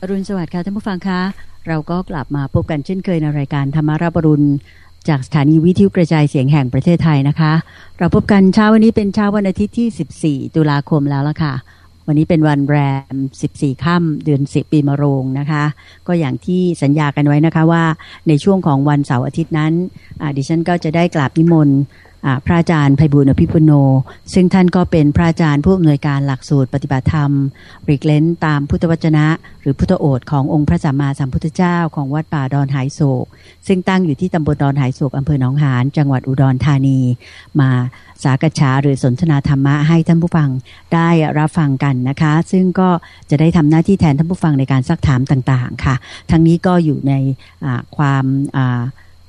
อรุณสวัสดิ์ค่ะท่านผู้ฟังคะ เราก็กลับมาพบกันเช่นเคยในรายการธรรมาราบรุณ จากสถานีวิทยุกระจายเสียงแห่งประเทศไทยนะคะ เราพบกันเช้าวันนี้เป็นเช้าวันอาทิตย์ที่ 14 ตุลาคมแล้วล่ะค่ะ วันนี้เป็นวันแรม 14 ค่ำเดือน 10 ปีมะโรงนะคะ ก็อย่างที่สัญญากันไว้นะคะว่าในช่วงของวันเสาร์อาทิตย์นั้นดิฉันก็จะได้กราบนิมนต์ พระอาจารย์ไพบุญอภิปุโน ซึ่งท่านก็เป็นพระอาจารย์ผู้อำนวยการหลักสูตรปฏิบัติธรรมริกเลนตามพุทธวจนะ หรือพุทธโอษขององค์พระสัมมาสัมพุทธเจ้าของวัดป่าดอนหายโศก ซึ่งตั้งอยู่ที่ตำบลดอนหายโศกอำเภอหนองหานจังหวัดอุดรธานี มาสากฉาหรือสนทนาธรรมะให้ท่านผู้ฟังได้รับฟังกันนะคะ ซึ่งก็จะได้ทำหน้าที่แทนท่านผู้ฟังในการซักถามต่างๆค่ะ ทั้งนี้ก็อยู่ในความ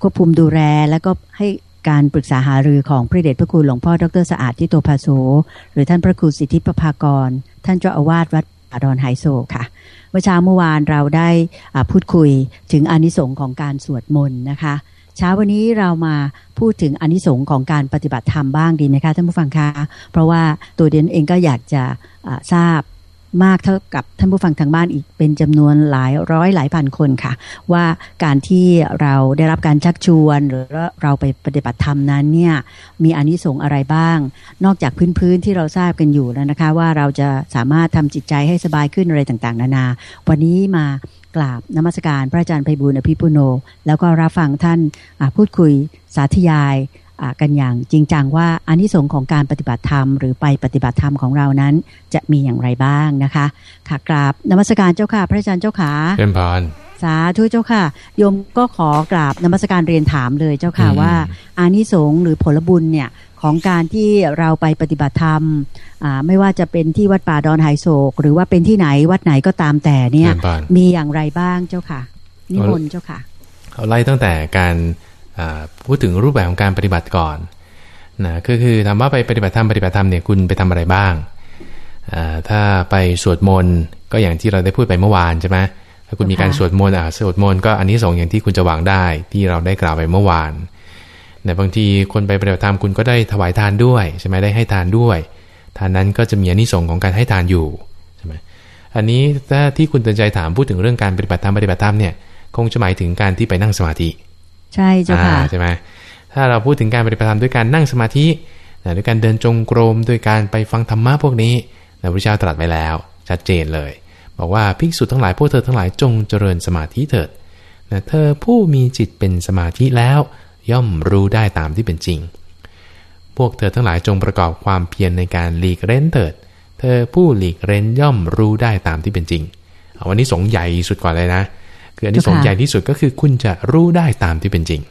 ควบคุมดูแลและก็ให้ การปรึกษาหารือของพระเดชพระคุณหลวงพ่อดรสะอาดที่โตภาโสหรือท่านพระครูสิทธิประภากร ท่านเจ้าอาวาสวัดอดอนไฮโซค่ะเมื่อเช้าเมื่อวานเราได้พูดคุยถึงอนิสงค์ของการสวดมนต์นะคะเช้าวันนี้เรามาพูดถึงอนิสงค์ของการปฏิบัติธรรมบ้างดีไหมคะท่านผู้ฟังคะเพราะว่าตัวเดนเองก็อยากจะทราบ มากเท่ากับท่านผู้ฟังทางบ้านอีกเป็นจำนวนหลายร้อยหลายพันคนค่ะ ว่าการที่เราได้รับการชักชวน หรือเราไปปฏิบัติธรรมนั้นเนี่ยมีอนิสงส์อะไรบ้าง นอกจากพื้นๆที่เราทราบกันอยู่แล้วนะคะ ว่าเราจะสามารถทำจิตใจให้สบายขึ้นอะไรต่างๆ นานา วันนี้มากราบนมัสการพระอาจารย์ไพบุญอภิปุโน แล้วก็รับฟังท่านพูดคุยสาธยาย กันอย่างจริงจังว่าอานิสงส์ของการปฏิบัติธรรมหรือไปปฏิบัติธรรมของเรานั้น จะมีอย่างไรบ้างนะคะค่ะกราบนมัสการเจ้าค่ะ พระอาจารย์เจ้าขาเป็นพานสาธุเจ้าค่ะโยมก็ขอกราบนมัสการเรียนถามเลยเจ้าค่ะว่า อานิสงส์หรือผลบุญเนี่ยของการที่เราไปปฏิบัติธรรมไม่ว่าจะเป็นที่วัดป่าดอนไฮโศก หรือว่าเป็นที่ไหนวัดไหนก็ตามแต่เนี่ยมีอย่างไรบ้างเจ้าค่ะ นิมนต์เจ้าค่ะเอาไล่ตั้งแต่การ พูดถึงรูปแบบของการปฏิบัติก่อนนะคือคือถามว่าไปปฏิบัติธรรมปฏิบัติธรรมเนี่ยคุณไปทำอะไรบ้าง ถ้าไปสวดมนต์ก็อย่างที่เราได้พูดไปเมื่อวานใช่ไหมถ้าคุณมีการสวดมนต์อะสวดมนต์ก็อันนี้สองอย่างที่คุณจะหวังได้ที่เราได้กล่าวไปเมื่อวานแต่บางทีคนไปปฏิบัติธรรมคุณก็ได้ถวายทานด้วยใช่ไหมได้ให้ทานด้วยทานนั้นก็จะมีอันนี้สองของการให้ทานอยู่ใช่ไหมอันนี้ถ้าที่คุณตันใจถามพูดถึงเรื่องการปฏิบัติธรรมปฏิบัติธรรมเนี่ยคงจะหมายถึงการที่ไปนั่งสมาธิ ใช่เจ้าค่ะใช่ไหมถ้าเราพูดถึงการปฏิบัติธรรมด้วยการนั่งสมาธิด้วยการเดินจงกรมด้วยการไปฟังธรรมะพวกนี้พระพุทธเจ้าตรัสไว้แล้ว ชัดเจนเลย บอกว่าภิกษุทั้งหลายพวกเธอทั้งหลายจงเจริญสมาธิเถิดนะเธอผู้มีจิตเป็นสมาธิแล้ว ย่อมรู้ได้ตามที่เป็นจริง พวกเธอทั้งหลายจงประกอบความเพียรในการหลีกเร้นเถิด เธอผู้หลีกเร้นย่อมรู้ได้ตามที่เป็นจริงเอาวันนี้สงใหญ่สุดก่อนเลยนะ คืออันที่สองใหญ่ที่สุดก็คือคุณจะรู้ได้ตามที่เป็นจริง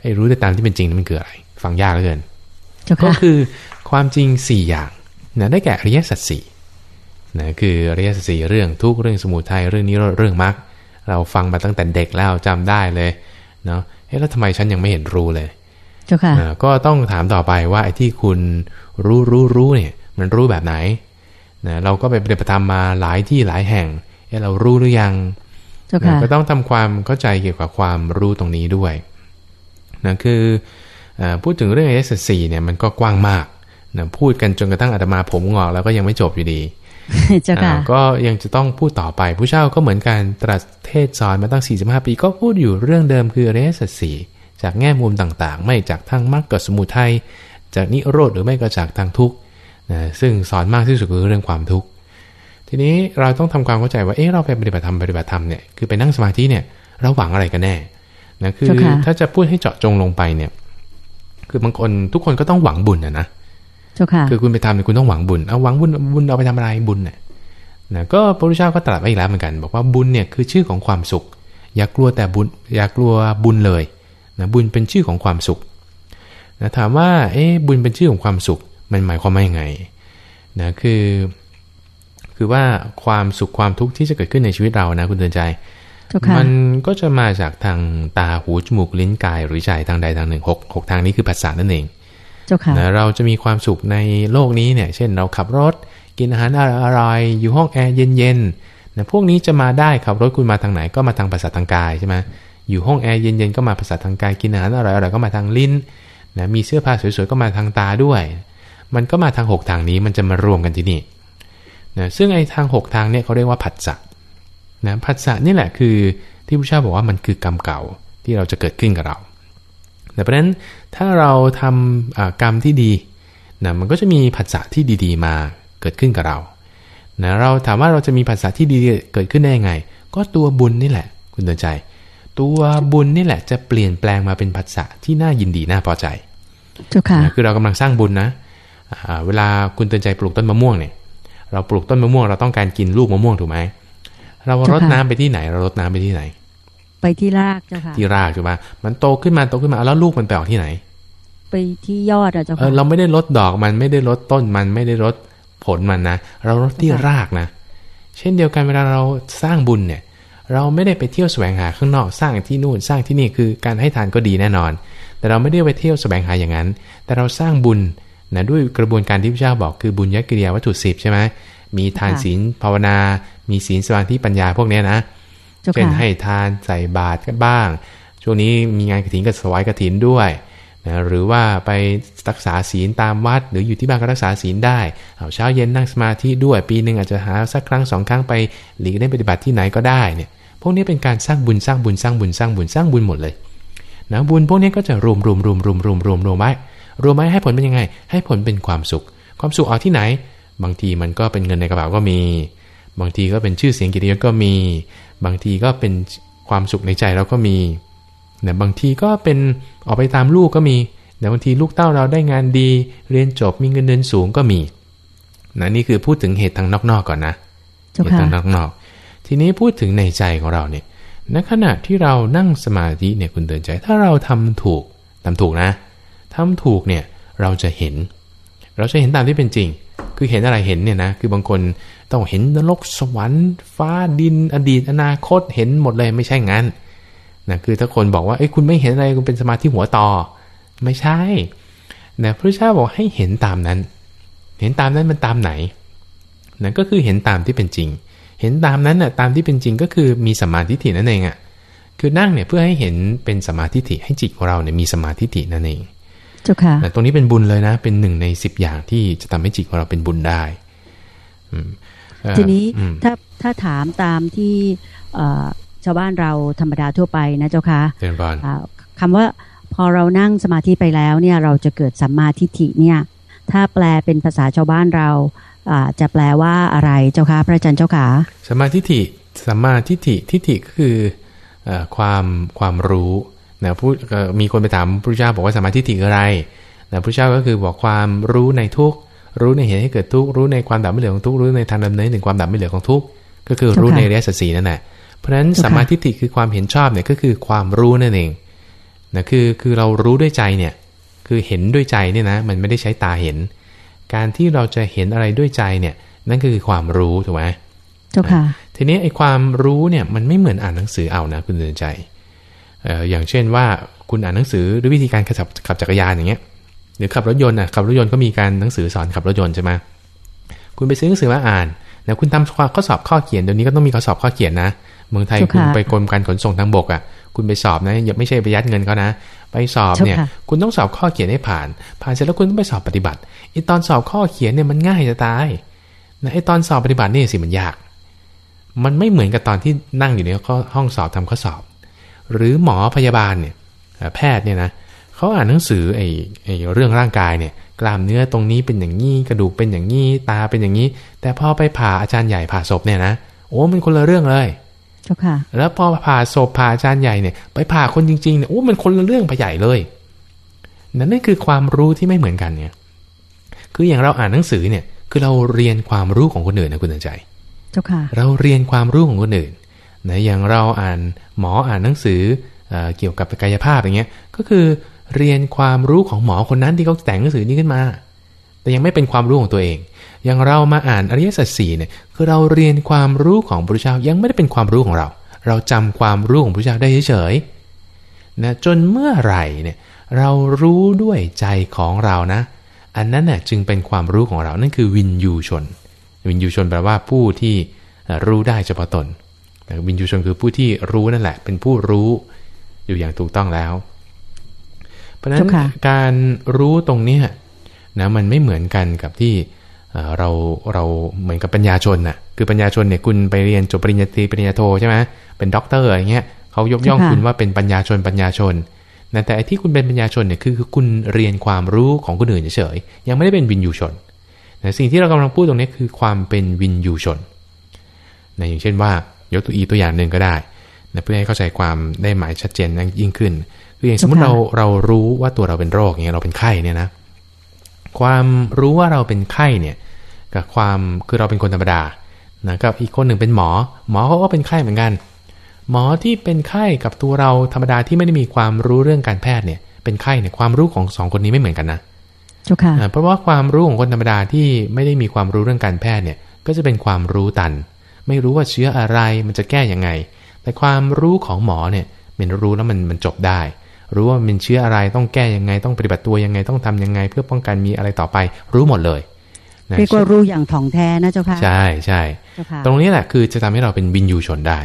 ให้รู้ได้ตามที่เป็นจริงนั่นมันคืออะไร ฟังยากเหลือเกินก็คือความจริงสี่อย่างนะได้แก่อริยสัจสี่นะคืออริยสัจสี่เรื่องทุกเรื่องสมุทัยเรื่องนี้เรื่องมรรคเราฟังมาตั้งแต่เด็กแล้วจำได้เลยเนาะเฮ้แล้วทำไมฉันยังไม่เห็นรู้เลยเจ้าค่ะก็ต้องถามต่อไปว่าไอ้ที่คุณรู้รู้รู้เนี่ย มันรู้แบบไหนนะเราก็ไปปฏิบัติธรรมมาหลายที่หลายแห่งเฮ้เรารู้หรือยัง ก็ต้องทำความเข้าใจเกี่ยวกับความรู้ตรงนี้ด้วยนะคือพูดถึงเรื่อง s อ c เนี่ยมันก็กว้างมากนะพูดกันจนกระทั่งอาตมาผมงอกแล้วก็ยังไม่จบอยู่ดีก็ยังจะต้องพูดต่อไป ผู้เช่าก็เหมือนการตรัสเทศสอนมาตั้ง 45 ปี ก็พูดอยู่เรื่องเดิมคืออริยสัจสี่จากแง่มุมต่างๆ ไม่จากทางมรรคกับสมุทัยจากนิโรธหรือไม่ก็จากทางทุกข์นะซึ่งสอนมากที่สุดคือเรื่องความทุกข์ ทีนี้เราต้องทำความเข้าใจว่าเอ๊ะเราไปปฏิบัติธรรมปฏิบัติธรรมเนี่ยคือไปนั่งสมาธิเนี่ยเราหวังอะไรกันแน่นะคือถ้าจะพูดให้เจาะจงลงไปเนี่ย คือบางคนทุกคนก็ต้องหวังบุญนะนะคือคุณไปทำเนี่ยคุณต้องหวังบุญเอาหวังบุญบุญเอาไปทำอะไรบุญเนี่ยนะก็พระพุทธเจ้าก็ตรัสไว้อีกแล้วเหมือนกัน บอกว่าบุญเนี่ยคือชื่อของความสุข อย่ากลัวแต่บุญอย่ากลัวบุญเลยนะบุญเป็นชื่อของความสุขนะถามว่าเอ๊ะบุญเป็นชื่อของความสุข มันหมายความว่ายังไงนะคือ คือว่าความสุขความทุกข์ที่จะเกิดขึ้นในชีวิตเรานะคุณเตือนใจ มันก็จะมาจากทางตาหูจมูกลิ้นกายหรือใจทางใดทางหนึ่งหกหกทางนี้คือภาษานั่นเองนะเราจะมีความสุขในโลกนี้เนี่ย เช่นเราขับรถ กินอาหารอร่อยอยู่ห้องแอร์เย็นๆนะพวกนี้จะมาได้ขับรถคุณมาทางไหนก็มาทางภาษาทางกายใช่ไหมอยู่ห้องแอร์เย็นๆก็มาภาษาทางกายกินอาหารอร่อยๆก็มาทางลิ้นนะมีเสื้อผ้าสวยๆก็มาทางตาด้วย มันก็มาทางหกทางนี้มันจะมารวมกันที่นี่ นะซึ่งไอ้ทาง 6 ทางเนี่ยเขาเรียกว่าผัสสะนะผัสสะนี่แหละคือที่พระเจ้าบอกว่ามันคือกรรมเก่าที่เราจะเกิดขึ้นกับเราแต่เพราะฉะนั้นถ้าเราทำกรรมที่ดีนะมันก็จะมีผัสสะที่ดีๆ มาเกิดขึ้นกับเรานะเราถามว่าเราจะมีผัสสะที่ดีเกิดขึ้นได้ยังไง ก็ตัวบุญนี่แหละ คุณเตือนใจ ตัวบุญนี่แหละจะเปลี่ยนแปลงมาเป็นผัสสะที่น่ายินดีน่าพอใจเจ้าค่ะคือเรากำลังสร้างบุญนะเวลาคุณเตือนใจปลูกต้นมะม่วงเนี่ย เราปลูกต้นมะม่วงเราต้องการกินลูกมะม่วงถูกไหมเรารดน้ำไปที่ไหน เรารดน้ำไปที่ไหน ไปที่รากเจ้าค่ะที่รากถูกไหมมันโตขึ้นมาโตขึ้นมาแล้วลูกมันไปออกที่ไหน ไปที่ยอดอะเจ้าค่ะเราไม่ได้ลดดอกมันไม่ได้ลดต้นมันไม่ได้ลดผลมันนะเราลดที่รากนะ เช่นเดียวกันเวลาเราสร้างบุญเนี่ย เราไม่ได้ไปเที่ยวแสวงหาข้างนอกสร้างที่นู่นสร้างที่นี่คือการให้ทานก็ดีแน่นอน แต่เราไม่ได้ไปเที่ยวแสวงหาอย่างนั้น แต่เราสร้างบุญ นะด้วยกระบวนการที่พระเจ้าบอกคือบุญยกิริยาวัตถุสิบใช่ไหมมีทานศีลภาวนา มีศีลสมาธิปัญญาพวกนี้นะเช่นให้ทานใส่บาตรกันบ้าง ช่วงนี้มีงานกระถินก็สวายกระถินด้วยนะหรือว่าไปรักษาศีลตามวัด หรืออยู่ที่บ้านก็รักษาศีลได้เอาเช้าเย็นนั่งสมาธิด้วยปีหนึ่งอาจจะหาสักครั้งสองครั้งไปหลีกได้ปฏิบัติที่ไหนก็ได้เนี่ยพวกนี้เป็นการสร้างบุญสร้างบุญสร้างบุญสร้างบุญสร้างบุญหมดเลยนะบุญพวกนี้ก็จะรวมรวมรวมรวมรวมรวมรวมไว้ รวมไว้ให้ผลเป็นยังไง ให้ผลเป็นความสุข ความสุขเอาที่ไหน บางทีมันก็เป็นเงินในกระเป๋าก็มี บางทีก็เป็นชื่อเสียงกิติยศก็มี บางทีก็เป็นความสุขในใจเราก็มีเนี่ยบางทีก็เป็นออกไปตามลูกก็มีแต่บางทีลูกเต้าเราได้งานดี เรียนจบมีเงินเดือนสูงก็มีนะนี่คือพูดถึงเหตุทางนอกๆก่อนนะเหตุทางนอกๆทีนี้พูดถึงในใจของเราเนี่ยในขณะที่เรานั่งสมาธิเนี่ยคุณเตือนใจ ถ้าเราทำถูกทำถูกนะ ทำถูกเนี่ยเราจะเห็น เราจะเห็นตามที่เป็นจริง คือเห็นอะไรเห็นเนี่ยนะ คือบางคนต้องเห็นนรกสวรรค์ ฟ้าดิน อดีต อนาคตเห็นหมดเลยไม่ใช่งั้นนะคือถ้าคนบอกว่าเอ้ยคุณไม่เห็นอะไรคุณเป็นสมาธิหัวต่อ ไม่ใช่นะพระเจ้าบอกให้เห็นตามนั้น เห็นตามนั้นมันตามไหนนั่นก็คือเห็นตามที่เป็นจริง เห็นตามนั้นน่ะตามที่เป็นจริงก็คือมีสมาธิถินั่นเองอะคือนั่งเนี่ยเพื่อให้เห็นเป็นสมาธิถิให้จิตของเราเนี่ยมีสมาธิถินั่นเอง เจ้าค่ะตรงนี้เป็นบุญเลยนะ เป็นหนึ่งในสิบอย่างที่จะทำให้จิตของเราเป็นบุญได้ทีนี้ถ้าถ้าถามตามที่ชาวบ้านเราธรรมดาทั่วไปนะเจ้าค่ะคำว่าพอเรานั่งสมาธิไปแล้วเนี่ยเราจะเกิดสัมมาทิฏฐิเนี่ย ถ้าแปลเป็นภาษาชาวบ้านเราจะแปลว่าอะไรเจ้าคะพระอาจารย์เจ้าขาสัมมาทิฏฐิสัมมาทิฏฐิทิฏฐิก็คือความความรู้ นะพูดมีคนไปถามพระเจ้าบอกว่าสัมมาทิฏฐิคืออะไรนะพระเจ้าก็คือบอกความรู้ในทุกรู้ในเหตุให้เกิดทุกรู้ในความดับไม่เหลือของทุกรู้ในทางดำเนินถึงความดับไม่เหลือของทุกก็คือรู้ในเรียสัสีนั่นแหละเพราะฉะนั้นสัมมาทิฏฐิคือความเห็นชอบเนี่ยก็คือความรู้นั่นเองนะคือคือเรารู้ด้วยใจเนี่ยคือเห็นด้วยใจเนี่ยนะมันไม่ได้ใช้ตาเห็น การที่เราจะเห็นอะไรด้วยใจเนี่ยนั่นก็คือความรู้ถูกไหมเจ้าค่ะทีนี้ไอ้ความรู้เนี่ยมันไม่เหมือนอ่านหนังสือเอานะคุณเดินใจเอ่ออย่างเช่นว่าคุณอ่านหนังสือหรือวิธีการขับขับจักรยานอย่างเงี้ยหรือขับรถยนต์อะขับรถยนต์ก็มีการหนังสือสอนขับรถยนต์ใช่ไหมคุณไปซื้อหนังสือมาอ่านแล้วคุณทำข้อสอบข้อเขียนเดี๋ยวนี้ก็ต้องมีข้อสอบข้อเขียนนะเมืองไทยคุณไปกรมการขนส่งทางบกอะคุณไปสอบนะอย่าไม่ใช่ไปยัดเงินเขานะ ไปสอบเนี่ย คุณต้องสอบข้อเขียนให้ผ่าน ผ่านเสร็จแล้วคุณต้องไปสอบปฏิบัติไอตอนสอบข้อเขียนเนี่ยมันง่ายจะตายนะไอตอนสอบปฏิบัตินี่สิมันยาก มันไม่เหมือนกับตอนที่นั่งอยู่ในห้องสอบทำข้อสอบ หรือหมอพยาบาลเนี่ยแพทย์เนี่ยนะเขาอ่านหนังสือไอ้ไอ้เรื่องร่างกายเนี่ยกล้ามเนื้อตรงนี้เป็นอย่างนี้กระดูกเป็นอย่างนี้ตาเป็นอย่างนี้ แต่พอไปผ่าอาจารย์ใหญ่ผ่าศพเนี่ยนะโอ้มันคนละเรื่องเลยจ้าค่ะ แล้วพอผ่าศพผ่าอาจารย์ใหญ่เนี่ย ไปผ่าคนจริงๆเนี่ยโอ้มันคนละเรื่องไปใหญ่เลยนั่นนี่คือความรู้ที่ไม่เหมือนกันเนี่ย คืออย่างเราอ่านหนังสือเนี่ย คือเราเรียนความรู้ของคนอื่นนะคุณตั้งใจ เจ้าค่ะ เราเรียนความรู้ของคนอื่น นะอย่างเราอ่านหมออ่านหนังสือเกี่ยวกับกายภาพอย่างเงี้ยก็คือเรียนความรู้ของหมอคนนั้นที่เขาแต่งหนังสือนี้ขึ้นมา แต่ยังไม่เป็นความรู้ของตัวเอง อย่างเรามาอ่านอริยสัจสี่เนี่ยคือเราเรียนความรู้ของพระเจ้ายังไม่ได้เป็นความรู้ของเรา เราจำความรู้ของพระเจ้าได้เฉยๆนะจนเมื่อไหร่เนี่ยเรารู้ด้วยใจของเรานะ อันนั้นเนี่ยจึงเป็นความรู้ของเรานั่นคือวิญญูชน วิญญูชนแปลว่าผู้ที่รู้ได้เฉพาะตน วิญญูชนคือผู้ที่รู้นั่นแหละ เป็นผู้รู้อยู่อย่างถูกต้องแล้ว เพราะฉะนั้นการรู้ตรงนี้นะมันไม่เหมือนกันกับที่เราเราเหมือนกับปัญญาชนน่ะคือปัญญาชนเนี่ยคุณไปเรียนจบปริญญาตรีปริญญาโทใช่ไหมเป็นด็อกเตอร์อะไรเงี้ยเขายกย่องคุณว่าเป็นปัญญาชนปัญญาชนแต่ไอ้ที่คุณเป็นปัญญาชนเนี่ยคือคือคุณเรียนความรู้ของคนอื่นเฉยๆยังไม่ได้เป็นวินยูชนแต่สิ่งที่เรากำลังพูดตรงนี้คือความเป็นวินยูชนนะอย่างเช่นว่า ยกตัวอีตัวอย่างหนึ่งก็ได้นะเพื่อให้เข้าใจความได้หมายชัดเจนยิ่งขึ้นคืออย่างสมมติเราเรารู้ว่าตัวเราเป็นโรคอย่างเงี้ยเราเป็นไข้เนี่ยนะความรู้ว่าเราเป็นไข้เนี่ยกับความคือเราเป็นคนธรรมดานะกับอีกคนหนึ่งเป็นหมอ หมอเขาก็เป็นไข้เหมือนกัน หมอที่เป็นไข้กับตัวเราธรรมดาที่ไม่ได้มีความรู้เรื่องการแพทย์เนี่ยเป็นไข้เนี่ยความรู้ของสองคนนี้ไม่เหมือนกันนะเพราะว่าความรู้ของคนธรรมดาที่ไม่ได้มีความรู้เรื่องการแพทย์เนี่ยก็จะเป็นความรู้ตัน ไม่รู้ว่าเชื้ออะไรมันจะแก้ยังไง แต่ความรู้ของหมอเนี่ยเป็นรู้แล้วมันมันจบได้ รู้ว่ามันเชื้ออะไรต้องแก้ยังไง ต้องปฏิบัติตัวยังไงต้องทํำยังไง เพื่อป้องกันมีอะไรต่อไป รู้หมดเลยเรียกว่ารู้อย่างถ่องแท้นะเจ้าค่ะใช่ใช่ตรงนี้แหละคือจะทำให้เราเป็นวินยูชนได้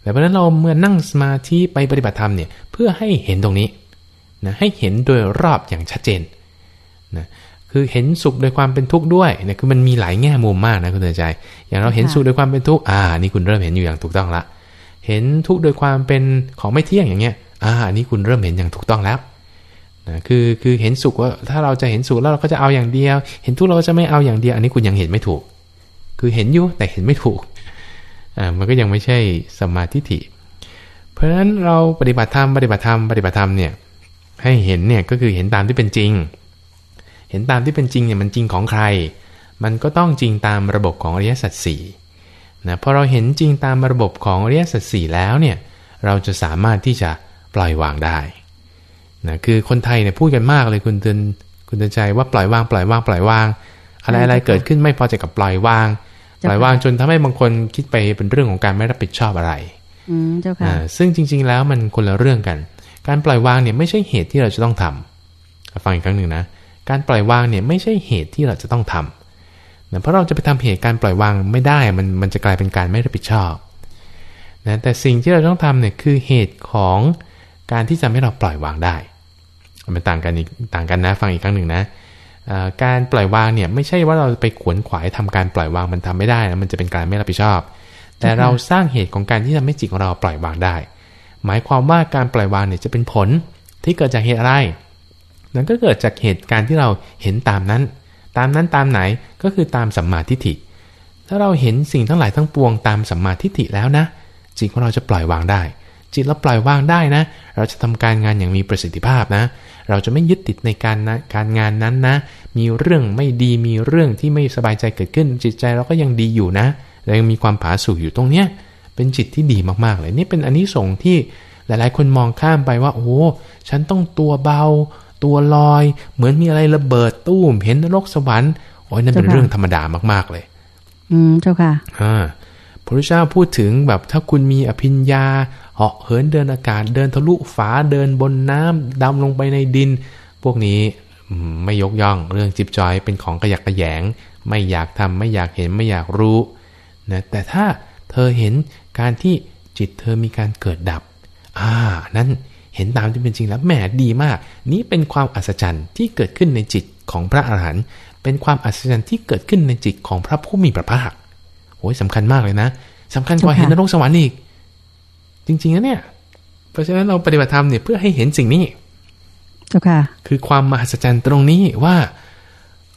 แต่เพราะนั้นเราเมื่อนั่งสมาธิไปปฏิบัติธรรมเนี่ยเพื่อให้เห็นตรงนี้นะให้เห็นโดยรอบอย่างชัดเจนนะ คือเห็นสุขโดยความเป็นทุกข์ด้วยเนี่ยคือมันมีหลายแง่มุมมากนะคุณเตือนใจ อย่างเราเห็นสุขโดยความเป็นทุกข์อ่านี่คุณเริ่มเห็นอยู่อย่างถูกต้องละ เห็นทุกข์โดยความเป็นของไม่เที่ยงอย่างเงี้ยอ่านนี้คุณเริ่มเห็นอย่างถูกต้องแล้วนะคือคือเห็นสุขว่าถ้าเราจะเห็นสุขแล้วเราก็จะเอาอย่างเดียว เห็นทุกข์เราจะไม่เอาอย่างเดียว อันนี้คุณยังเห็นไม่ถูก คือเห็นอยู่แต่เห็นไม่ถูกอ่ามันก็ยังไม่ใช่สมาธิฐิเพราะฉะนั้นเราปฏิบัติธรรมปฏิบัติธรรมปฏิบัติธรรมเนี่ยให้เห็นเนี่ยก็คือเห็นตามที่เป็นจริง เห็นตามที่เป็นจริงเนี่ยมันจริงของใคร มันก็ต้องจริงตามระบบของอริยสัจสี่นะพอเราเห็นจริงตามระบบของอริยสัจสี่แล้วเนี่ยเราจะสามารถที่จะปล่อยวางได้นะคือคนไทยเนี่ยพูดกันมากเลยคุณเตือนคุณเตือนใจว่าปล่อยวางปล่อยวางปล่อยวาง อะไรอะไรเกิดขึ้นไม่พอใจกับปล่อยวาง ปล่อยวางจนทำให้บางคนคิดไปเป็นเรื่องของการไม่รับผิดชอบอะไรอืมเจ้าค่ะซึ่งจริง ๆ แล้วมันคนละเรื่องกัน การปล่อยวางเนี่ยไม่ใช่เหตุที่เราจะต้องทำฟังอีกครั้งหนึ่งนะ การปล่อยวางเนี่ยไม่ใช่เหตุที่เราจะต้องทำนะเพราะเราจะไปทำเหตุการปล่อยวางไม่ได้มันมันจะกลายเป็นการไม่รับผิดชอบนะแต่สิ่งที่เราต้องทำเนี่ยคือเหตุของการที่จะให้เราปล่อยวางได้ มันต่างกันอีกต่างกันนะฟังอีกครั้งหนึ่งนะการปล่อยวางเนี่ยไม่ใช่ว่าเราไปขวนขวายทำการปล่อยวางมันทำไม่ได้นะมันจะเป็นการไม่รับผิดชอบ แต่เราสร้างเหตุของการที่ทำให้จิตของเราปล่อยวางได้ หมายความว่าการปล่อยวางเนี่ยจะเป็นผลที่เกิดจากเหตุอะไร นั่นก็เกิดจากเหตุการณ์ที่เราเห็นตามนั้น ตามนั้นตามไหนก็คือตามสัมมาทิฏฐิ ถ้าเราเห็นสิ่งทั้งหลายทั้งปวงตามสัมมาทิฏฐิแล้วนะ จิตของเราจะปล่อยวางได้ จิตเราปล่อยวางได้นะ เราจะทำการงานอย่างมีประสิทธิภาพนะ เราจะไม่ยึดติดในการนะการงานนั้นนะ มีเรื่องไม่ดีมีเรื่องที่ไม่สบายใจเกิดขึ้น จิตใจเราก็ยังดีอยู่นะเรายังมีความผาสุกอยู่ตรงเนี้ยเป็นจิตที่ดีมากๆเลยนี่เป็นอันนี้ส่งที่หลายๆ คนมองข้ามไปว่า โอ้ฉันต้องตัวเบา ตัวลอย เหมือนมีอะไรระเบิดตู้มเห็นนรกสวรรค์โอ้ยนั่นเป็นเรื่องธรรมดามาก ๆเลย อืมเจ้าค่ะอ่าพระพุทธเจ้าพูดถึงแบบถ้าคุณมีอภิญญาเหาะเหินเดินอากาศเดินทะลุฝาเดินบนน้ำดำลงไปในดิน พวกนี้ไม่ยกย่องเรื่องจิบจอยเป็นของกระยักกระแยง ไม่อยากทำไม่อยากเห็นไม่อยากรู้นะแต่ถ้าเธอเห็นการที่จิตเธอมีการเกิดดับ อ่า นั้น เห็นตามที่เป็นจริงแล้วแหมดีมาก นี้เป็นความอัศจรรย์ที่เกิดขึ้นในจิตของพระอรหันต์เป็นความอัศจรรย์ที่เกิดขึ้นในจิตของพระผู้มีพระภาคโอ้ยสำคัญมากเลยนะสำคัญกว่าเห็นนรกสวรรค์อีก จริงๆนะเนี่ย เพราะฉะนั้นเราปฏิบัติธรรมเนี่ยเพื่อให้เห็นสิ่งนี้เจ้าค่ะ คือความมหัศจรรย์ตรงนี้ว่า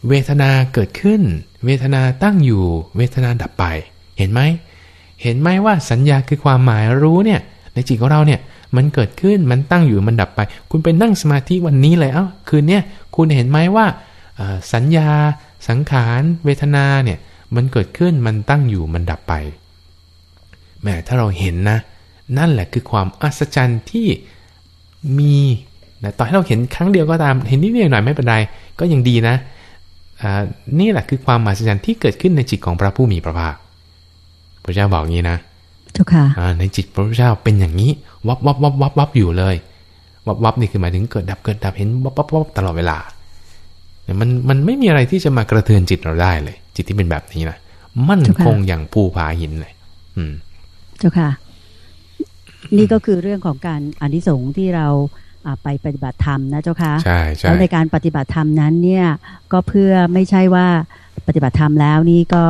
เวทนาเกิดขึ้น เวทนาตั้งอยู่ เวทนาดับไป เห็นไหม เห็นไหมว่าสัญญาคือความหมายรู้เนี่ย ในจิตของเราเนี่ย มันเกิดขึ้นมันตั้งอยู่มันดับไป คุณไปนั่งสมาธิวันนี้เลยเอา้าคืนเนี้ยคุณเห็นไหมว่าสัญญา สังขารเวทนาเนี่ยมันเกิดขึ้นมันตั้งอยู่มันดับไปแม้ถ้าเราเห็นนะ นั่นแหละคือความอัศจรรย์ที่มีนะต่อให้เราเห็นครั้งเดียวก็ตามเห็นนิดหน่อยไม่เป็นไรก็ยังดีนะนี่แหละคือความอัศจรรย์ที่เกิดขึ้นในจิตของพระผู้มีพระภาคพระเจ้าบอกงี้นะ ทุกค่ะในจิตพระพุทธเจ้าเป็นอย่างนี้วับวับวับวับวับอยู่เลย วับวับนี่คือหมายถึงเกิดดับเกิดดับเห็นวับวับวับตลอดเวลามันมันไม่มีอะไรที่จะมากระเทือนจิตเราได้เลย จิตที่เป็นแบบนี้นะมั่นคงอย่างภูผาหินเลยอืม เจ้าค่ะ นี่ก็คือเรื่องของการอนิสงส์ที่เราไปปฏิบัติธรรมนะเจ้าค่ะใช่ใช่แล้วในการปฏิบัติธรรมนั้น เนี่ย ก็เพื่อไม่ใช่ว่าปฏิบัติธรรมแล้วนี่ก็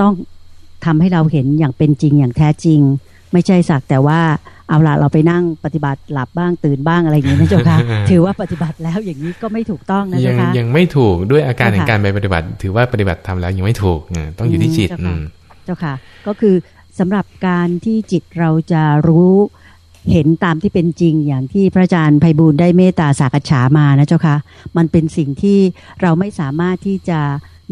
ต้อง ทำให้เราเห็นอย่างเป็นจริงอย่างแท้จริง ไม่ใช่สักแต่ว่าเอาละเราไปนั่งปฏิบัติหลับบ้างตื่นบ้างอะไรอย่างนี้นะเจ้าค่ะถือว่าปฏิบัติแล้วอย่างนี้ก็ไม่ถูกต้องนะเจ้าค่ะยังไม่ถูกด้วยอาการแห่งการไปปฏิบัติ ถือว่าปฏิบัติทำแล้วยังไม่ถูกต้องอยู่ที่จิตเจ้าค่ะ ก็คือสำหรับการที่จิตเราจะรู้เห็นตามที่เป็นจริงอย่างที่พระอาจารย์ไพบูลได้เมตตาสากฉามานะเจ้าค่ะมันเป็นสิ่งที่เราไม่สามารถที่จะ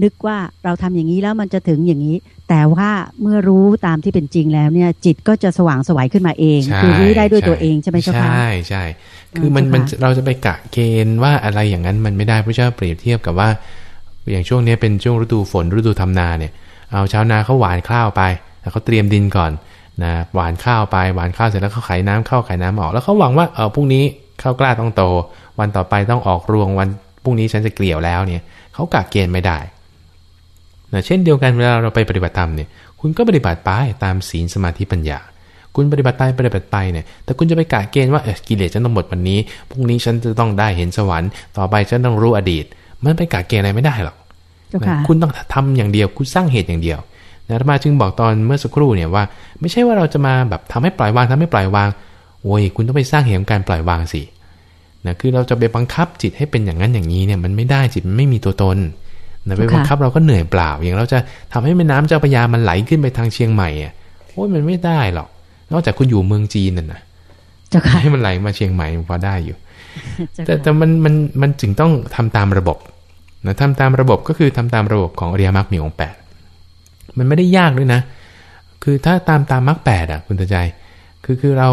นึกว่าเราทำอย่างนี้แล้วมันจะถึงอย่างนี้ แต่ว่าเมื่อรู้ตามที่เป็นจริงแล้วเนี่ย จิตก็จะสว่างสวัยขึ้นมาเอง คือรู้ได้ด้วยตัวเองใช่ไหมเจ้าค่ะใช่ใช่คือมันมันเราจะไปกะเกณฑ์ว่าอะไรอย่างนั้นมันไม่ได้พระเจ้าเปรียบเทียบกับว่า อย่างช่วงนี้เป็นช่วงฤดูฝนฤดูทำนาเนี่ย เอาชาวนาเขาหวานข้าวไปแล้วเขาเตรียมดินก่อนนะหวานข้าวไปหวานข้าวเสร็จแล้วเขาไขน้ำเข้าไขน้ำออก แล้วเขาหวังว่าเออพรุ่งนี้ข้าวกล้าต้องโต วันต่อไปต้องออกรวงวันพรุ่งนี้ฉันจะเกลี่ยวแล้วเนี่ยเขากะเกณฑ์ไม่ได้ นะเช่นเดียวกันเวลาเราไปปฏิบัติธรรมเนี่ยคุณก็ปฏิบัติไปตามศีลสมาธิปัญญา คุณปฏิบัติไปปฏิบัติไปเนี่ยแต่คุณจะไปกะเกณฑ์ว่าเออกิเลสฉันต้องหมดวันนี้พรุ่งนี้ฉันจะต้องได้เห็นสวรรค์ต่อไปฉันต้องรู้อดีต มันไปกะเกณฑ์อะไรไม่ได้หรอกคุณต้องทำอย่างเดียวคุณสร้างเหตุอย่างเดียวนะมาจึงบอกตอนเมื่อสักครู่เนี่ยว่า ไม่ใช่ว่าเราจะมาแบบทำให้ปล่อยวางทำให้ปล่อยวางโอ้ยคุณต้องไปสร้างเหตุของการปล่อยวางสินะคือเราจะไปบังคับจิตให้เป็นอย่างนั้นอย่างนี้เนี่ยมันไม่ได้จิตมันไม่มีตัวตน นะไปบังคับเราก็เหนื่อยเปล่า อย่างเราจะทำให้แม่น้ำเจ้าพระยามันไหลขึ้นไปทางเชียงใหม่อะโอ้ยมันไม่ได้หรอก นอกจากคุณอยู่เมืองจีนน่ะนะให้มันไหลมาเชียงใหม่พอได้อยู่ แต่แต่มันมันมันจึงต้องทำตามระบบนะทำตามระบบก็คือทำตามระบบของอริยมรรคมีองค์แปดมันไม่ได้ยากด้วยนะ คือถ้าตามตามมรรคแปดอะคุณตาใจ คือคือเรา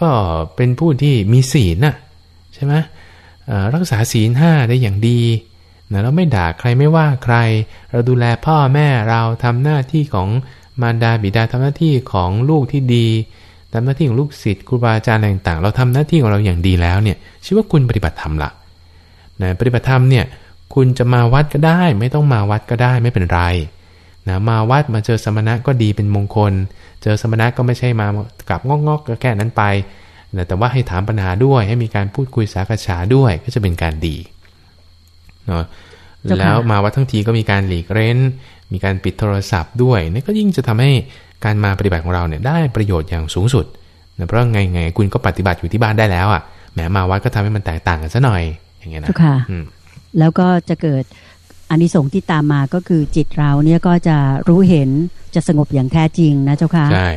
ก็เป็นผู้ที่มีศีลน่ะใช่ไหมรักษาศีลห้าได้อย่างดี นะเราไม่ด่าใครไม่ว่าใคร เราดูแลพ่อแม่เราทำหน้าที่ของมารดาบิดาทำหน้าที่ของลูกที่ดีทำหน้าที่ของลูกศิษย์ครูบาอาจารย์ต่างๆ เราทำหน้าที่ของเราอย่างดีแล้วเนี่ยชื่อว่าคุณปฏิบัติธรรมละนะปฏิบัติธรรมเนี่ยคุณจะมาวัดก็ได้ ไม่ต้องมาวัดก็ได้ไม่เป็นไรนะมาวัดมาเจอสมณะก็ดีเป็นมงคล เจอสมณะก็ไม่ใช่มากลับงอกๆก็แค่นั้นไปนะแต่ว่าให้ถามปัญหาด้วยให้มีการพูดคุยสาขฉาด้วยก็จะเป็นการดี เนาะแล้วมาวัดทั้งทีก็มีการหลีกเร้น มีการปิดโทรศัพท์ด้วยนี่ก็ยิ่งจะทำให้การมาปฏิบัติของเราเนี่ยได้ประโยชน์อย่างสูงสุดนะเพราะไงไงคุณก็ปฏิบัติอยู่ที่บ้านได้แล้วอะแหมมาวัดก็ทำให้มันแตกต่างกันซะหน่อย อย่างเงี้ยนะค่ะแล้วก็จะเกิดอันนี้สงที่ตามมาก็คือจิตเราเนี่ยก็จะรู้เห็นจะสงบอย่างแท้จริงนะเจ้าค่ะใช่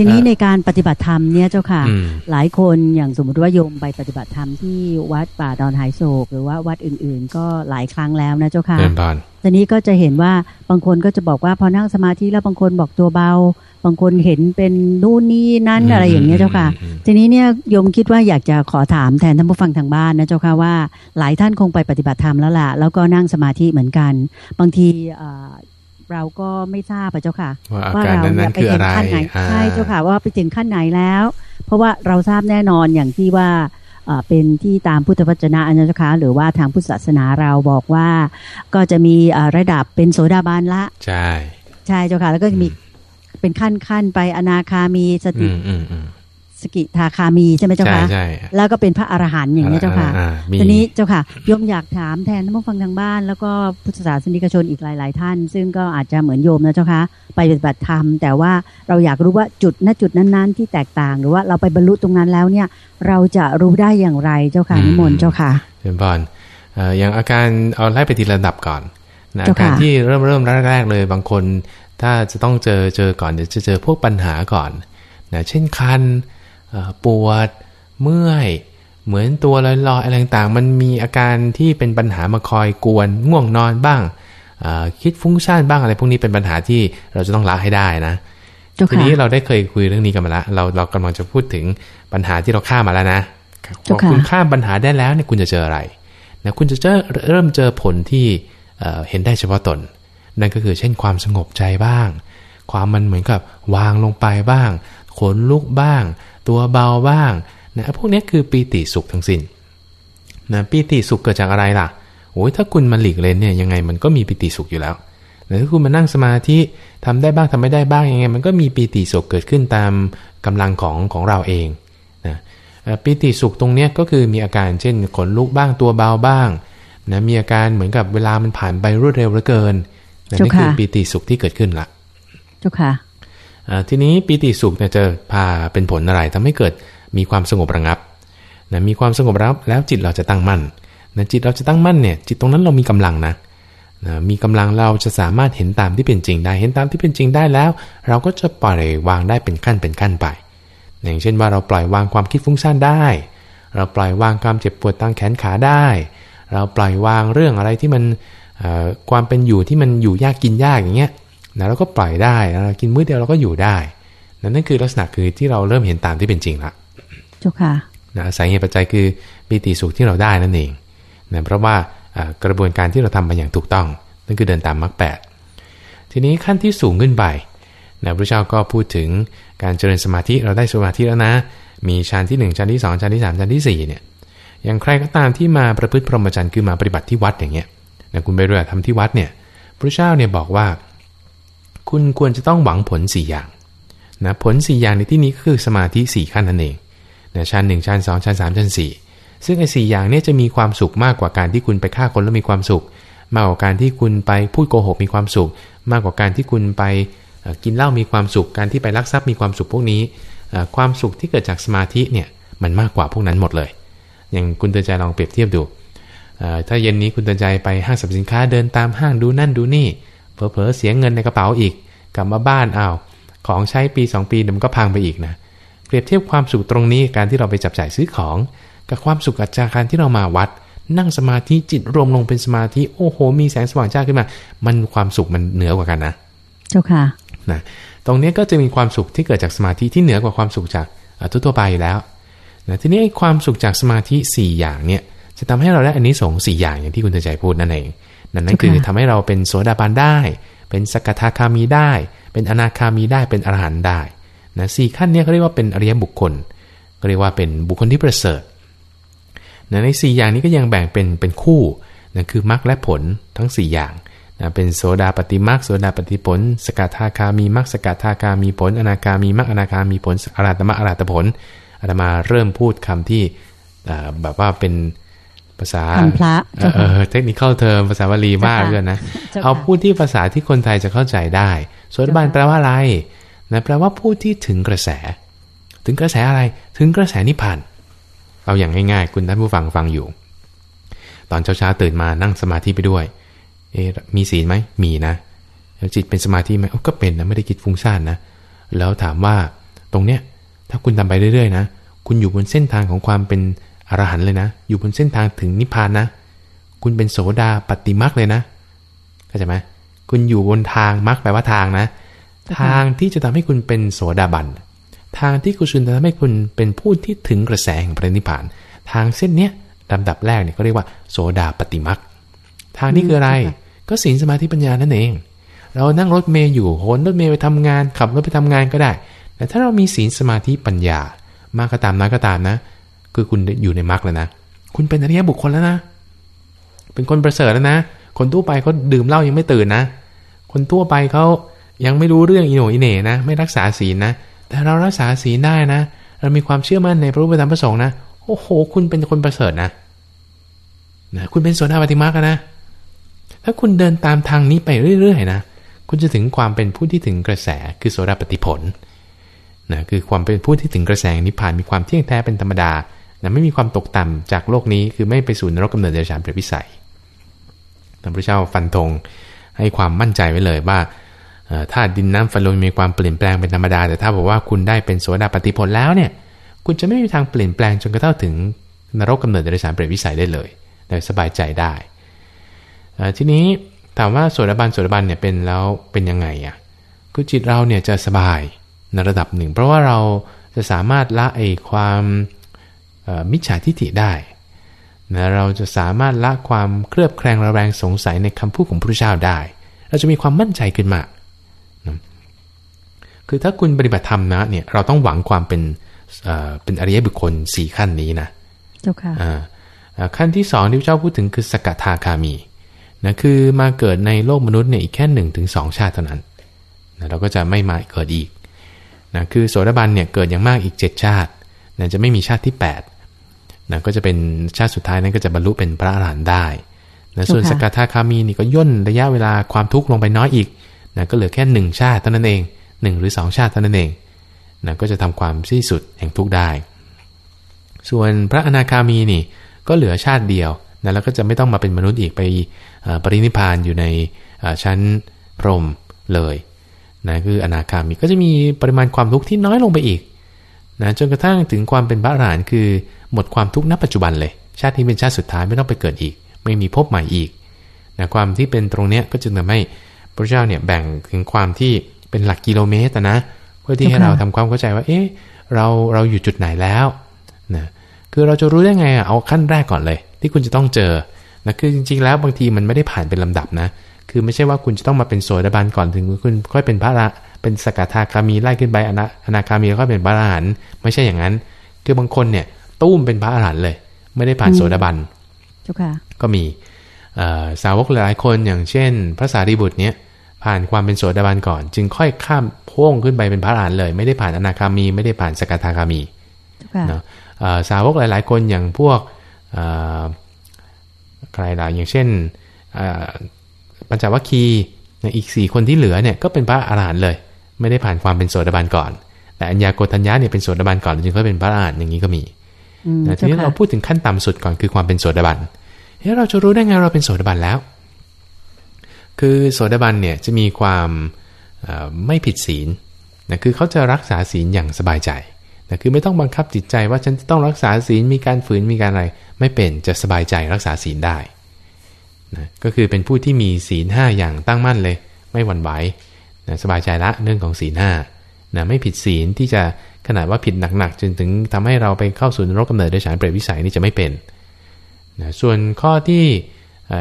ทีนี้ในการปฏิบัติธรรมเนี่ยเจ้าค่ะ หลายคนอย่างสมมติว่าโยมไปปฏิบัติธรรมที่วัดป่าดอนหายโศก หรือว่าวัดอื่น ๆ ก็หลายครั้งแล้วนะเจ้าค่ะทีนี้ก็จะเห็นว่าบางคนก็จะบอกว่าพอนั่งสมาธิแล้วบางคนบอกตัวเบา บางคนเห็นเป็นนู่นนี่นั่นอะไรอย่างเงี้ยเจ้าค่ะ ทีนี้เนี่ยโยมคิดว่าอยากจะขอถามแทนท่านผู้ฟังทางบ้านนะเจ้าค่ะว่าหลายท่านคงไปปฏิบัติธรรมแล้วล่ะแล้วก็นั่งสมาธิเหมือนกัน บางที เราก็ไม่ทราบเจ้าค่ะว่าเราเนี่ยไปถึงขั้นไหนใช่เจ้าค่ะว่าไปถึงขั้นไหนแล้ว เพราะว่าเราทราบแน่นอนอย่างที่ว่าเป็นที่ตามพุทธวจนะอันนี้นะคะหรือว่าทางพุทธศาสนาเราบอกว่า ก็จะมีระดับเป็นโสดาบันละ ใช่ ใช่เจ้าค่ะ แล้วก็มีเป็นขั้นขั้นไปอนาคามีสติ สกิทาคามีใช่ไหมเจ้าค่ะใช่แล้วก็เป็นพระอรหันต์อย่างนี้เจ้าค่ะทีนี้เจ้าค่ะโยมอยากถามแทนท่านผู้ฟังทางบ้าน แล้วก็พุทธศาสนิกชนอีกหลาย ๆ ท่าน ซึ่งก็อาจจะเหมือนโยมนะเจ้าค่ะไปปฏิบัติธรรม แต่ว่าเราอยากรู้ว่าจุดณจุดนั้น ๆ ที่แตกต่าง หรือว่าเราไปบรรลุตรงนั้นแล้วเนี่ย เราจะรู้ได้อย่างไรเจ้าค่ะนิมนต์เจ้าค่ะเชิญบอลอย่างอาการเอาไล่ไปทีระดับก่อนอาการที่เริ่มเริ่มแรกๆเลยบางคนถ้าจะต้องเจอเจอก่อนจะเจอพวกปัญหาก่อนนะเช่นคัน ปวดเมื่อย เหมือนตัวลอยๆอะไรต่างๆ มันมีอาการที่เป็นปัญหามาคอยกวนง่วงนอนบ้างคิดฟุ้งซ่านบ้างอะไรพวกนี้เป็นปัญหาที่เราจะต้องละให้ได้นะทีนี้เราได้เคยคุยเรื่องนี้กันมาแล้วเราเรากำลังจะพูดถึงปัญหาที่เราข้ามมาแล้วนะพอคุณข้ามปัญหาได้แล้วเนี่ยคุณจะเจออะไรนะคุณจะเจอเริ่มเจอผลที่เห็นได้เฉพาะตน นั่นก็คือเช่นความสงบใจบ้าง ความมันเหมือนกับวางลงไปบ้าง ขนลุกบ้าง ตัวเบาบ้างนะพวกนี้คือปีติสุขทั้งสิน้นนะปีติสุขเกิดจากอะไรล่ะโอ้ยถ้าคุณมาหลีกเล่นเนี่ยยังไงมันก็มีปีติสุขอยู่แล้วแต่ถ้าคุณมานั่งสมาธิทำได้บ้างทำไม่ได้บ้างยังไง มันก็มีปีติสุขเกิดขึ้นตามกำลังของของเราเองนะปีติสุขตรงนี้ก็คือมีอาการเช่นขนลุกบ้างตัวเบาบ้างนะมีอาการเหมือนกับเวลามันผ่านไปรวดเร็วเหลือเกินนั่นคือปีติสุขที่เกิดขึ้นละเจ้าค่ะ ทีนี้ปีติสุขเนี่ยจะพาเป็นผลอะไรทำให้เกิดมีความสงบระงับนะมีความสงบระงับแล้วจิตเราจะตั้งมั่นนะจิตเราจะตั้งมั่นเนี่ยจิตตรงนั้นเรามีกำลังนะนะมีกำลังเราจะสามารถเห็นตามที่เป็นจริงได้ เห็นตามที่เป็นจริงได้แล้ว เราก็จะปล่อยวางได้เป็นขั้นเป็นขั้นไป อย่างเช่นว่าเราปล่อยวางความคิดฟุ้งซ่านได้ เราปล่อยวางความเจ็บปวดทางแขนขาได้ เราปล่อยวางเรื่องอะไรที่มันความเป็นอยู่ที่มันอยู่ยากกินยากอย่างเงี้ย นะเราก็ปล่อยได้เรากินมื้อเดียวเราก็อยู่ได้นั่นคือลักษณะคือที่เราเริ่มเห็นตามที่เป็นจริงละเจ้าค่ะนะสาเหตุปัจจัยคือปีติสุขที่เราได้นั่นเองนะเพราะว่ากระบวนการที่เราทำมาอย่างถูกต้อง นั่นคือเดินตามมรรคแปดทีนี้ขั้นที่สูงขึ้นไปนะพระเจ้าก็พูดถึงการเจริญสมาธิเราได้สมาธิแล้วนะ มีชั้นที่ 1ชั้นที่ 2ชั้นที่ 3ชั้นที่4เนี่ยอย่างใครก็ตามที่มาประพฤติพรหมจรรย์คือมาปฏิบัติที่วัดอย่างเงี้ยนะคุณไปเรื่อยทำที่วัดเนี่ยพระเจ้าเนี่ยบอกว่า คุณควรจะต้องหวังผล 4 อย่างนะผล 4 อย่างในที่นี้ก็คือสมาธิ 4 ขั้นนั่นเองนะชั้น1ชั้น2ชั้น3ชั้น4 ซึ่งไอ้สอย่างนี้จะมีความสุขมากกว่าการที่คุณไปฆ่าคนแล้วมีความสุข มากกว่าการที่คุณไปพูดโกหกมีความสุข มากกว่าการที่คุณไปกินเหล้ามีความสุข การที่ไปลักทรัพย์มีความสุขพวกนี้ความสุขที่เกิดจากสมาธิเนี่ยมันมากกว่าพวกนั้นหมดเลย อย่างคุณเตือนใจลองเปรียบเทียบดูถ้าเย็นนี้คุณเตือนใจไปห้างสรรพสินค้าเดินตามห้างดูนั่นดูนี่ เผลอๆเสียเงินในกระเป๋าอีก กลับมาบ้านอ้าวของใช้ปี 2 ปีเดี๋ยวมันก็พังไปอีกนะเปรียบเทียบความสุขตรงนี้การที่เราไปจับจ่ายซื้อของ กับความสุขจากการที่เรามาวัด นั่งสมาธิจิตรวมลงเป็นสมาธิโอ้โห มีแสงสว่างจ้าขึ้นมา มันความสุขมันเหนือกว่ากันนะเจ้าค่ะนะตรงนี้ก็จะมีความสุขที่เกิดจากสมาธิที่เหนือกว่าความสุขจากทั่วไปอยู่แล้วนะทีนี้ความสุขจากสมาธิ 4 อย่างเนี่ยจะทำให้เราได้อันนี้สงสี่อย่างอย่างที่คุณเตใจพูดนั่นเอง นั่นนั่นคือทำให้เราเป็นโสดาบันได้ เป็นสกทาคามีได้ เป็นอนาคามีได้ เป็นอรหันต์ได้นะสี่ขั้นนี้เขาเรียกว่าเป็นอริยบุคคลก็เรียกว่าเป็นบุคคลที่ประเสริฐนะใน 4 อย่างนี้ก็ยังแบ่งเป็นเป็นคู่นะคือมรรคและผลทั้ง 4 อย่างนะเป็นโสดาปฏิมรรคโสดาปฏิผล สกทาคามีมรรคสกทาคามีผล อนาคามีมรรคอนาคามีผลอรหัตมรรคอรหัตผลอาตมาเริ่มพูดคำที่แบบว่าเป็น ภาษาพระเออเทคนิคเข้าเทอมภาษาบาลีมากเลยนะ เอาพูดที่ภาษาที่คนไทยจะเข้าใจได้โสดาบันแปลว่าอะไรนะแปลว่าผู้ที่ถึงกระแส ถึงกระแสอะไรถึงกระแสนิพพานเอาอย่างง่ายๆ คุณท่านผู้ฟังฟังอยู่ ตอนเช้าๆตื่นมานั่งสมาธิไปด้วย เอ๊มีศีลไหมมีนะแล้วจิตเป็นสมาธิไหมก็เป็นนะไม่ได้คิดฟุ้งซ่านนะ แล้วถามว่าตรงเนี้ยถ้าคุณทำไปเรื่อยๆนะ คุณอยู่บนเส้นทางของความเป็น อรหันต์เลยนะ อยู่บนเส้นทางถึงนิพพานนะ คุณเป็นโสดาปฏิมักเลยนะเข้าใจไหมคุณอยู่บนทางมักแปลว่าทางนะ ทางที่จะทำให้คุณเป็นโสดาบันทางที่กุศลจะทำให้คุณเป็นผู้ที่ถึงกระแสแห่งพระนิพพาน ทางเส้นเนี้ยลำดับแรกเนี่ยก็เรียกว่าโสดาปฏิมักทางนี้คืออะไรก็ศีลสมาธิปัญญานั่นเอง เรานั่งรถเมย์อยู่โหนรถเมย์ไปทำงานขับรถไปทำงานก็ได้ แต่ถ้าเรามีศีลสมาธิปัญญามากก็ตามน้อยก็ตามนะ คือคุณอยู่ในมรรคแล้วนะ คุณเป็นอริยบุคคลแล้วนะ เป็นคนประเสริฐแล้วนะ คนทั่วไปเขาดื่มเหล้ายังไม่ตื่นนะ คนทั่วไปเขายังไม่รู้เรื่องอิโนอิเน่นะ ไม่รักษาศีลนะ แต่เรารักษาศีลได้นะ เรามีความเชื่อมั่นในพระรูปธรรมประสงค์นะ โอ้โห คุณเป็นคนประเสริฐนะนะ คุณเป็นโสดาปฏิมากันนะ ถ้าคุณเดินตามทางนี้ไปเรื่อยๆนะ คุณจะถึงความเป็นผู้ที่ถึงกระแสคือโสดาปฏิผลนะ คือความเป็นผู้ที่ถึงกระแสนิพพานมีความเที่ยงแท้เป็นธรรมดา นะไม่มีความตกต่ำจากโลกนี้คือไม่ไปสู่นรกกาเนิดเดรัจฉานเปรตวิสัยพระพุทธเจ้าฟันธงให้ความมั่นใจไว้เลยว่าถ้าดินน้ำไฟลมมีความเปลี่ยนแปลงเป็นธรรมดา แต่ถ้าบอกว่าคุณได้เป็นโสดาปฏิผลแล้วเนี่ย คุณจะไม่มีทางเปลี่ยนแปลงจนกระทั่งถึงนรกกาเนิดเดรัจฉานเปรตวิสัยได้เลยโดยสบายใจได้ทีนี้ถามว่าโสดาบันโสดาบันเนี่ยเป็นแล้วเป็นยังไงอะคือจิตเราเนี่ยจะสบายในระดับหนึ่ง เพราะว่าเราจะสามารถละไอ้ความ มิจฉาทิฏฐิได้นะเราจะสามารถละความเครือบแคลงระแวงสงสัยในคำพูดของพระเจ้าได้ เราจะมีความมั่นใจขึ้นมากคือถ้าคุณปฏิบัติธรรมนะเนี่ยเราต้องหวังความเป็นเป็นอริยบุคคลสี่ขั้นนี้นะเจ้าค่ะขั้นที่สองที่พระเจ้าพูดถึงคือสกทาคามีนะคือมาเกิดในโลกมนุษย์เนี่ยอีกแค่หนึ่งถึงสองชาติเท่านั้นนะเราก็จะไม่มาเกิดอีกนะคือโสดาบันเนี่ยเกิดอย่างมากอีกเจ็ดชาตินะจะไม่มีชาติที่ 8 นะก็จะเป็นชาติสุดท้ายนั้นก็จะบรรลุเป็นพระอรหันต์ได้นะส่วนสกทาคามีนี่ก็ย่นระยะเวลาความทุกข์ลงไปน้อยอีกนะก็เหลือแค่หนึ่งชาติเท่านั้นเองหนึ่งหรือสองชาติเท่านั้นเองนะก็จะทำความสิ้นสุดแห่งทุกข์ได้ ส่วนพระอนาคามีนี่ก็เหลือชาติเดียวนะแล้วก็จะไม่ต้องมาเป็นมนุษย์อีกไปปรินิพานอยู่ในชั้นพรหมเลยนะคืออนาคามีก็จะมีปริมาณความทุกข์ที่น้อยลงไปอีก นะจนกระทั่งถึงความเป็นพระอรหันต์คือ หมดความทุกข์ณปัจจุบันเลย ชาตินี้เป็นชาติสุดท้ายไม่ต้องไปเกิดอีก ไม่มีพบใหม่อีกนะความที่เป็นตรงเนี้ยก็จึงทำให้พระเจ้าเนี่ยแบ่งถึงความที่เป็นหลักกิโลเมตรนะ เพื่อที่ให้เราทำความเข้าใจว่า เอ๊ะเราเราอยู่จุดไหนแล้วนะคือเราจะรู้ได้ไงอะเอาขั้นแรกก่อนเลย ที่คุณจะต้องเจอนะคือจริงๆแล้วบางทีมันไม่ได้ผ่านเป็นลำดับนะ คือไม่ใช่ว่าคุณจะต้องมาเป็นโสดาบันก่อนถึงคุณค่อยเป็นพระละ เป็นสกทาคามีไล่ขึ้นไปอนาอนาคามีแล้วก็เป็นพระอรหันต์ไม่ใช่อย่างนั้น คือบางคนเนี่ยตุ้มเป็นพระอรหันต์เลย ไม่ได้ผ่านโสดาบันก็มีสาวกหลายคนอย่างเช่น พระสารีบุตรเนี่ยผ่านความเป็นโสดาบันก่อน จึงค่อยข้ามพ่วงขึ้นไปเป็นพระอรหันต์เลย ไม่ได้ผ่านอนาคามี ไม่ได้ผ่านสกทาคามีเนาะสาวกหลาย ๆ คนอย่างพวกใครล่ะอย่างเช่นปัญจวัคคีย์อีกสี่คนที่เหลือเนี่ยก็เป็นพระอรหันต์เลย ไม่ได้ผ่านความเป็นโสดาบันก่อน แต่อัญญาโกตัญญาเนี่ยเป็นโสดาบันก่อนจึงก็เป็นพระอรหันต์อย่างนี้ก็มีทีนี้เราพูดถึงขั้นต่ำสุดก่อนคือความเป็นโสดาบันเฮ้เราจะรู้ได้ไงเราเป็นโสดาบันแล้ว คือโสดาบันเนี่ยจะมีความไม่ผิดศีลนะคือเขาจะรักษาศีลอย่างสบายใจนะคือไม่ต้องบังคับจิตใจว่าฉันจะต้องรักษาศีลมีการฝืนมีการอะไร ไม่เป็นจะสบายใจรักษาศีลได้นะก็คือเป็นผู้ที่มีศีลห้าอย่างตั้งมั่นเลย ไม่หวั่นไหว นะสบายใจละเรื่องของศีลห้านะไม่ผิดศีลที่จะขนาดว่าผิดหนักๆจนถึงทำให้เราไปเข้าสู่นรกกำเนิดโดยสารเปรตวิสัยนี่จะไม่เป็นนะส่วนข้อที่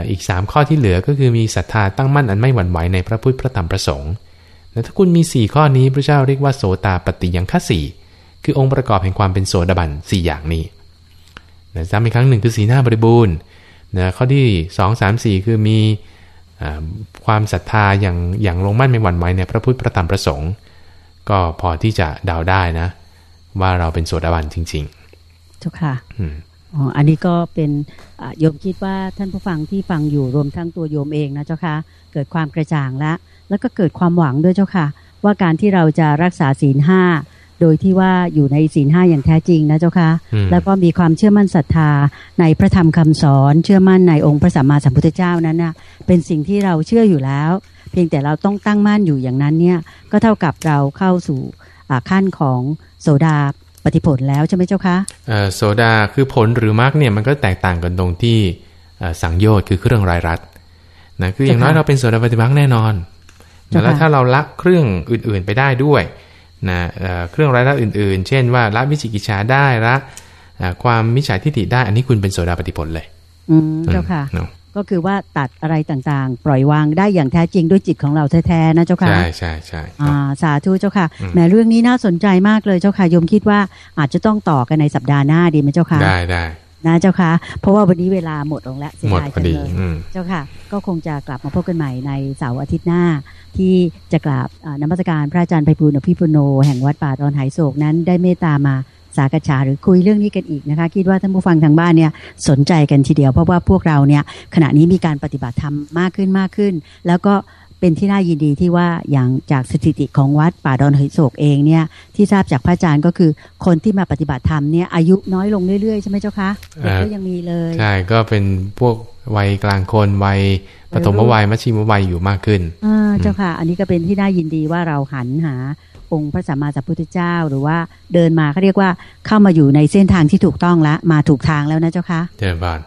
อีก 3 ข้อที่เหลือก็คือมีศรัทธาตั้งมั่นอันไม่หวั่นไหวในพระพุทธพระธรรมพระสงฆ์นะถ้าคุณมี 4 ข้อนี้พระเจ้าเรียกว่าโสตาปฏิยังคัสี่คือองค์ประกอบแห่งความเป็นโสดาบัน4อย่างนี้นะจำอีกครั้งหนึ่งคือสีหน้าบริบูรณ์นะข้อที่ 2 3 4 คือมี ความศรัทธาอย่างอย่างลงมั่นไม่หวั่นไหวในพระพุทธพระธรรมพระสงฆ์ก็พอที่จะเดาได้นะ ว่าเราเป็นโสดาบันจริงๆทุกค่ะอ๋ออันนี้ก็เป็นโยมคิดว่าท่านผู้ฟังที่ฟังอยู่รวมทั้งตัวโยมเองนะเจ้าค่ะเกิดความกระจ่างแล้วแล้วก็เกิดความหวังด้วยเจ้าค่ะ ว่าการที่เราจะรักษาศีลห้า โดยที่ว่าอยู่ในศีลห้าอย่างแท้จริงนะเจ้าค่ะแล้วก็มีความเชื่อมั่นศรัทธาในพระธรรมคำสอนเชื่อมั่นในองค์พระสัมมาสัมพุทธเจ้านั้นนะ่ะเป็นสิ่งที่เราเชื่ออยู่แล้ว เพียงแต่เราต้องตั้งมั่นอยู่อย่างนั้นเนี่ยก็เท่ากับเราเข้าสู่ขั้นของโสดาปฏิผลแล้วใช่ไหมเจ้าคะโสดาคือผลหรือมรรคเนี่ยมันก็แตกต่างกันตรงที่สังโยชน์คือเครื่องรายรัดนะคืออย่างน้อยเราเป็นโสดาปฏิมรรคแน่นอน แล้วถ้าเราละเครื่องอื่นๆไปได้ด้วย นะเครื่องรายรัดอื่น ๆ เช่นว่าละวิจิกิจชาได้ละความมิจฉาทิฏฐิได้ อันนี้คุณเป็นโสดาปฏิผลเลย อืมเจ้าค่ะ ก็คือว่าตัดอะไรต่างๆ ปล่อยวางได้อย่างแท้จริงด้วยจิตของเราแท้ๆนะเจ้าค่ะ ใช่ใช่ใช่สาธุเจ้าค่ะแม้เรื่องนี้น่าสนใจมากเลยเจ้าค่ะยมคิดว่าอาจจะต้องต่อกันในสัปดาห์หน้าดีไหมเจ้าค่ะ ได้ได้ นะเจ้าค่ะ เพราะว่าวันนี้เวลาหมดลงแล้วหมดพอดีเจ้าค่ะ ก็คงจะกลับมาพบกันใหม่ในเสาร์อาทิตย์หน้า ที่จะกราบนมัสการพระอาจารย์ไพบูลอภิปุโน แห่งวัดป่าตอนไหโศกนั้นได้เมตตามาสากฉาหรือคุยเรื่องนี้กันอีกนะคะ คิดว่าท่านผู้ฟังทางบ้านเนี่ยสนใจกันทีเดียว เพราะว่าพวกเราเนี่ยขณะนี้มีการปฏิบัติธรรมมากขึ้นมากขึ้น แล้วก็ เป็นที่น่ายินดีที่ว่าอย่างจากสถิติของวัดป่าดอนหิโศกเองเนี่ยที่ทราบจากพระอาจารย์ก็คือคนที่มาปฏิบัติธรรมเนี่ยอายุน้อยลงเรื่อยๆใช่ไหมเจ้าคะเด็กก็ยังมีเลยใช่ก็เป็นพวกวัยกลางคนวัยปฐมวัยมัชชิมวัยอยู่มากขึ้นอ่าเจ้าค่ะ อันนี้ก็เป็นที่น่ายินดีว่าเราหันหาองค์พระสัมมาสัมพุทธเจ้าหรือว่าเดินมาเขาเรียกว่าเข้ามาอยู่ในเส้นทางที่ถูกต้องแล้วมาถูกทางแล้วนะเจ้าค่ะเจ้าบ้าน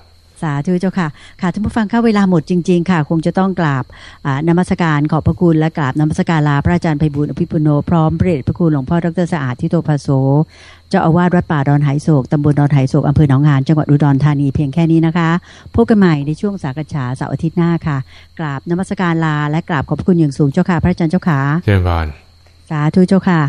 สาธุเจ้าค่ะ ค่ะท่านผู้ฟังเข้าเวลาหมดจริง ๆ ค่ะ คงจะต้องกราบนมัสการขอบพระคุณและกราบนมัสการลาพระอาจารย์ไพบุญอภิปุโนพร้อมพระเดชพระคุณหลวงพ่อดรสะอาดทิโตภาโสเจ้าอาวาสวัดป่าดอนไหโศก ตำบลดอนไหโศก อำเภอหนองหาน จังหวัดอุดรธานีเพียงแค่นี้นะคะ พบกันใหม่ในช่วงสากฉาเสาร์อาทิตย์หน้าค่ะ กราบนมัสการลาและกราบขอบพระคุณอย่างสูงเจ้าค่ะ พระอาจารย์เจ้าค่ะเชิญก่อนสาธุเจ้าค่ะ